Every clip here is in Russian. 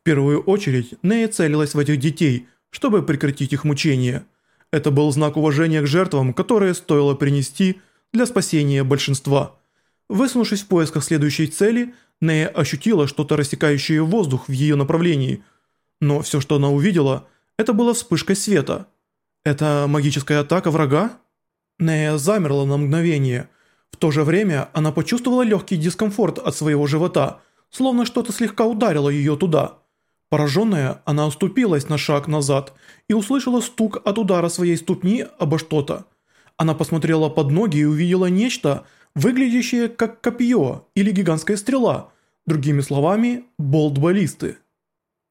В первую очередь Нея целилась в этих детей, чтобы прекратить их мучения. Это был знак уважения к жертвам, которые стоило принести для спасения большинства. Высунувшись в поисках следующей цели, Нея ощутила что-то рассекающее воздух в ее направлении. Но все, что она увидела, это была вспышкой света. Это магическая атака врага? Нея замерла на мгновение. В то же время она почувствовала легкий дискомфорт от своего живота, словно что-то слегка ударило ее туда. Пораженная, она уступилась на шаг назад и услышала стук от удара своей ступни обо что-то. Она посмотрела под ноги и увидела нечто, выглядящее как копье или гигантская стрела, другими словами, болт баллисты.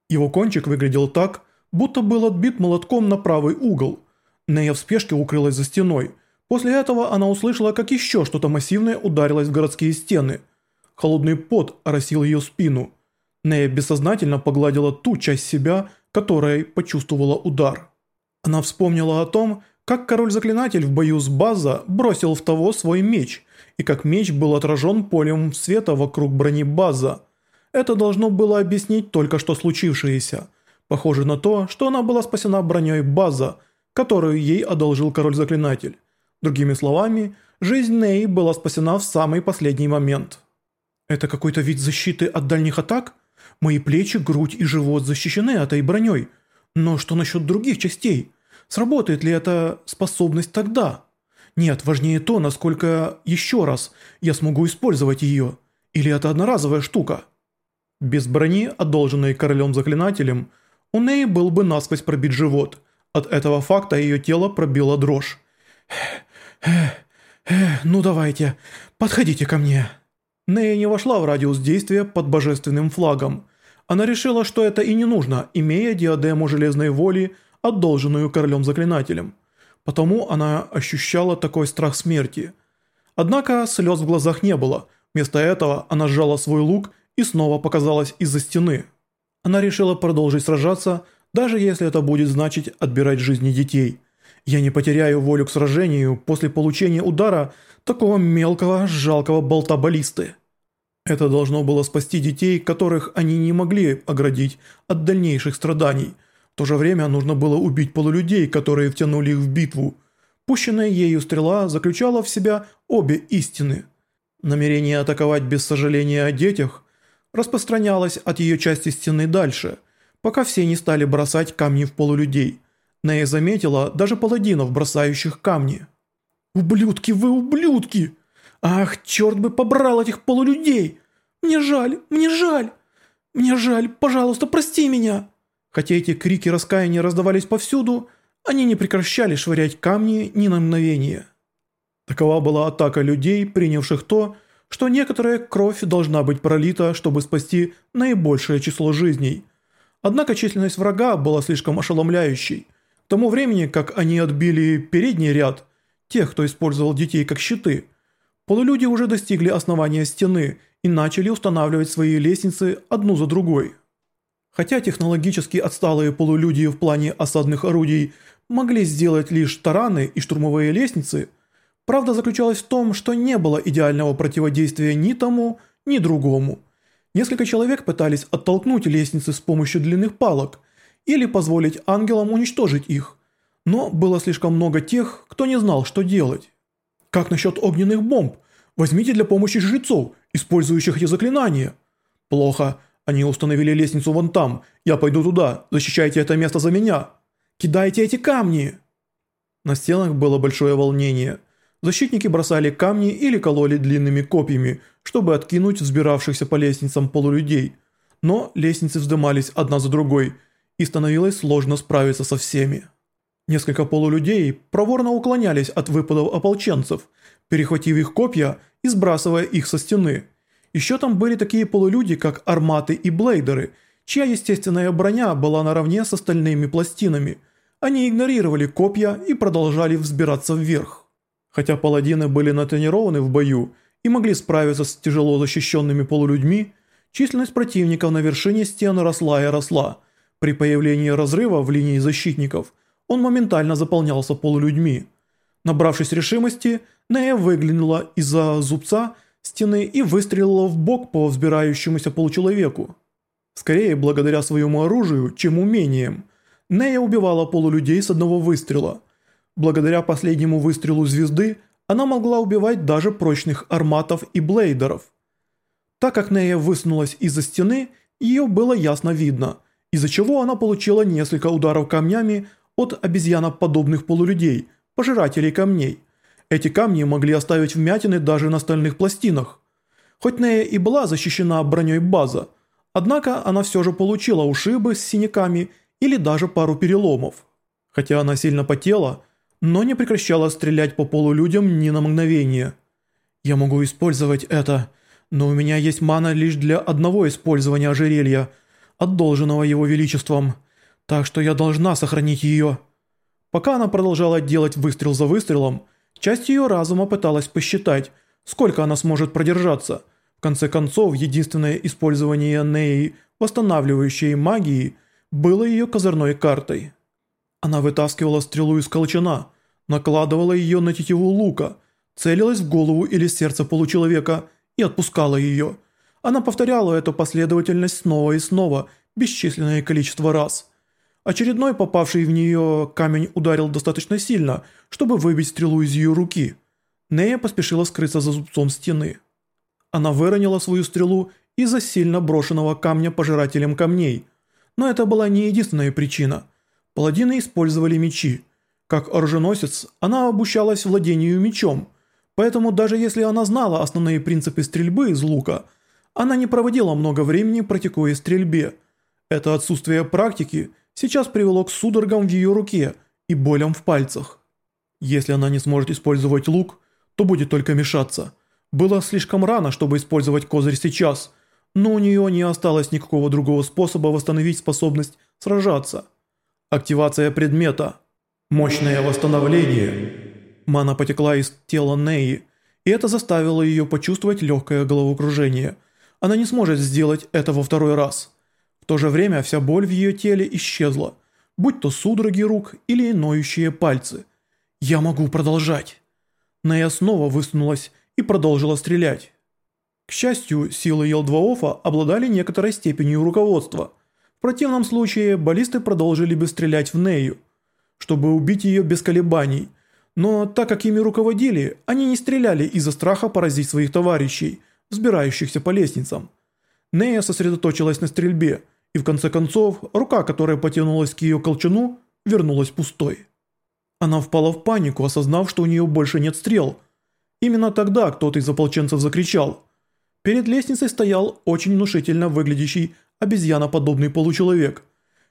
Его кончик выглядел так, будто был отбит молотком на правый угол. Нея в спешке укрылась за стеной. После этого она услышала, как еще что-то массивное ударилось в городские стены. Холодный пот оросил ее спину – Нея бессознательно погладила ту часть себя, которой почувствовала удар. Она вспомнила о том, как король-заклинатель в бою с База бросил в того свой меч, и как меч был отражен полем света вокруг брони База. Это должно было объяснить только что случившееся. Похоже на то, что она была спасена броней База, которую ей одолжил король-заклинатель. Другими словами, жизнь Ней была спасена в самый последний момент. «Это какой-то вид защиты от дальних атак?» Мои плечи, грудь и живот защищены этой броней. Но что насчет других частей? Сработает ли эта способность тогда? Нет, важнее то, насколько еще раз я смогу использовать ее. Или это одноразовая штука? Без брони, одолженной королем-заклинателем, у Ней был бы насквозь пробит живот. От этого факта ее тело пробило дрожь. «Ну давайте, подходите ко мне». Нея не вошла в радиус действия под божественным флагом. Она решила, что это и не нужно, имея диадему железной воли, одолженную королем-заклинателем. Потому она ощущала такой страх смерти. Однако слез в глазах не было. Вместо этого она сжала свой лук и снова показалась из-за стены. Она решила продолжить сражаться, даже если это будет значить отбирать жизни детей. Я не потеряю волю к сражению после получения удара такого мелкого, жалкого болта баллисты. Это должно было спасти детей, которых они не могли оградить от дальнейших страданий. В то же время нужно было убить полулюдей, которые втянули их в битву. Пущенная ею стрела заключала в себя обе истины. Намерение атаковать без сожаления о детях распространялось от ее части стены дальше, пока все не стали бросать камни в полулюдей. Нея заметила даже паладинов, бросающих камни. «Ублюдки вы, ублюдки!» «Ах, черт бы побрал этих полулюдей! Мне жаль, мне жаль! Мне жаль, пожалуйста, прости меня!» Хотя эти крики раскаяния раздавались повсюду, они не прекращали швырять камни ни на мгновение. Такова была атака людей, принявших то, что некоторая кровь должна быть пролита, чтобы спасти наибольшее число жизней. Однако численность врага была слишком ошеломляющей. К тому времени, как они отбили передний ряд, тех, кто использовал детей как щиты – Полулюди уже достигли основания стены и начали устанавливать свои лестницы одну за другой. Хотя технологически отсталые полулюди в плане осадных орудий могли сделать лишь тараны и штурмовые лестницы, правда заключалась в том, что не было идеального противодействия ни тому, ни другому. Несколько человек пытались оттолкнуть лестницы с помощью длинных палок или позволить ангелам уничтожить их, но было слишком много тех, кто не знал, что делать. Как насчет огненных бомб? Возьмите для помощи жрецов, использующих эти заклинания. Плохо. Они установили лестницу вон там. Я пойду туда. Защищайте это место за меня. Кидайте эти камни. На стенах было большое волнение. Защитники бросали камни или кололи длинными копьями, чтобы откинуть взбиравшихся по лестницам полулюдей. Но лестницы вздымались одна за другой, и становилось сложно справиться со всеми. Несколько полулюдей проворно уклонялись от выпадов ополченцев, перехватив их копья и сбрасывая их со стены. Еще там были такие полулюди, как арматы и блейдеры, чья естественная броня была наравне с остальными пластинами. Они игнорировали копья и продолжали взбираться вверх. Хотя паладины были натренированы в бою и могли справиться с тяжело защищенными полулюдьми, численность противников на вершине стены росла и росла. При появлении разрыва в линии защитников – он моментально заполнялся полулюдьми. Набравшись решимости, Нея выглянула из-за зубца стены и выстрелила в бок по взбирающемуся получеловеку. Скорее благодаря своему оружию, чем умениям. Нея убивала полулюдей с одного выстрела. Благодаря последнему выстрелу звезды она могла убивать даже прочных арматов и блейдеров. Так как Нея высунулась из-за стены, ее было ясно видно, из-за чего она получила несколько ударов камнями от обезьяноподобных полулюдей, пожирателей камней. Эти камни могли оставить вмятины даже на стальных пластинах. Хоть Нея и была защищена броней база, однако она все же получила ушибы с синяками или даже пару переломов. Хотя она сильно потела, но не прекращала стрелять по полулюдям ни на мгновение. «Я могу использовать это, но у меня есть мана лишь для одного использования ожерелья, отдолженного его величеством, так что я должна сохранить ее». Пока она продолжала делать выстрел за выстрелом, часть ее разума пыталась посчитать, сколько она сможет продержаться. В конце концов, единственное использование Неи, восстанавливающей магии, было ее козырной картой. Она вытаскивала стрелу из колчана, накладывала ее на тетиву лука, целилась в голову или сердце получеловека и отпускала ее. Она повторяла эту последовательность снова и снова, бесчисленное количество раз. Очередной попавший в нее камень ударил достаточно сильно, чтобы выбить стрелу из ее руки. Нея поспешила скрыться за зубцом стены. Она выронила свою стрелу из-за сильно брошенного камня пожирателем камней. Но это была не единственная причина – Паладины использовали мечи. Как оруженосец, она обучалась владению мечом, поэтому даже если она знала основные принципы стрельбы из лука, она не проводила много времени практикуя стрельбе. Это отсутствие практики сейчас привело к судорогам в ее руке и болям в пальцах. Если она не сможет использовать лук, то будет только мешаться. Было слишком рано, чтобы использовать козырь сейчас, но у нее не осталось никакого другого способа восстановить способность сражаться. Активация предмета. Мощное восстановление. Мана потекла из тела Неи, и это заставило ее почувствовать легкое головокружение. Она не сможет сделать это во второй раз. То же время вся боль в ее теле исчезла, будь то судороги рук или ноющие пальцы. «Я могу продолжать». Нея снова высунулась и продолжила стрелять. К счастью, силы Елдваофа обладали некоторой степенью руководства – в противном случае баллисты продолжили бы стрелять в Нею, чтобы убить ее без колебаний, но так как ими руководили, они не стреляли из-за страха поразить своих товарищей, взбирающихся по лестницам. Нея сосредоточилась на стрельбе, и в конце концов рука, которая потянулась к ее колчану, вернулась пустой. Она впала в панику, осознав, что у нее больше нет стрел. Именно тогда кто-то из ополченцев закричал. Перед лестницей стоял очень внушительно выглядящий обезьяноподобный получеловек.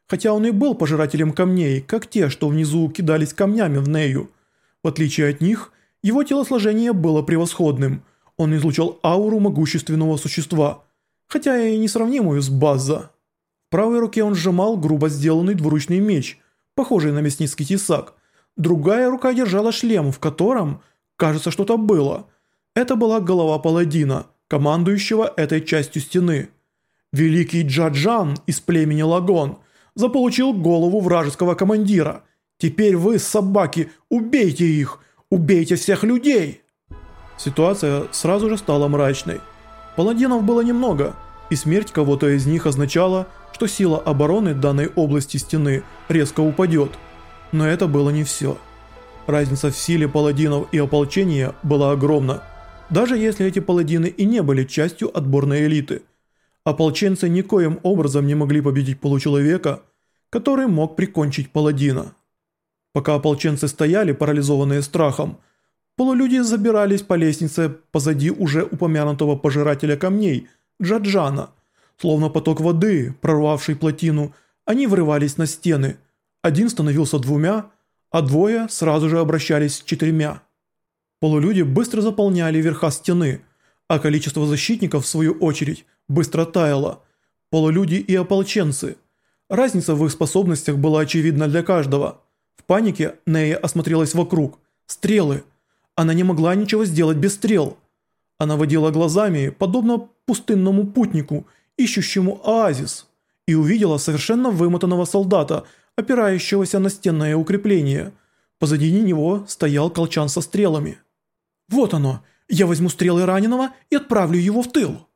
Хотя он и был пожирателем камней, как те, что внизу кидались камнями в Нею. В отличие от них, его телосложение было превосходным. Он излучал ауру могущественного существа, хотя и несравнимую с База. В правой руке он сжимал грубо сделанный двуручный меч, похожий на мясницкий тесак. Другая рука держала шлем, в котором, кажется, что-то было. Это была голова паладина, командующего этой частью стены. Великий Джаджан из племени Лагон заполучил голову вражеского командира. Теперь вы, собаки, убейте их! Убейте всех людей!» Ситуация сразу же стала мрачной. Паладинов было немного, и смерть кого-то из них означала, что сила обороны данной области стены резко упадет. Но это было не все. Разница в силе паладинов и ополчения была огромна. Даже если эти паладины и не были частью отборной элиты – Ополченцы никоим образом не могли победить получеловека, который мог прикончить паладина. Пока ополченцы стояли, парализованные страхом, полулюди забирались по лестнице позади уже упомянутого пожирателя камней, Джаджана. Словно поток воды, прорвавший плотину, они врывались на стены. Один становился двумя, а двое сразу же обращались с четырьмя. Полулюди быстро заполняли верха стены, а количество защитников, в свою очередь, быстро таяло. Полулюди и ополченцы. Разница в их способностях была очевидна для каждого. В панике Нея осмотрелась вокруг. Стрелы. Она не могла ничего сделать без стрел. Она водила глазами, подобно пустынному путнику, ищущему оазис, и увидела совершенно вымотанного солдата, опирающегося на стенное укрепление. Позади него стоял колчан со стрелами. «Вот оно! Я возьму стрелы раненого и отправлю его в тыл!»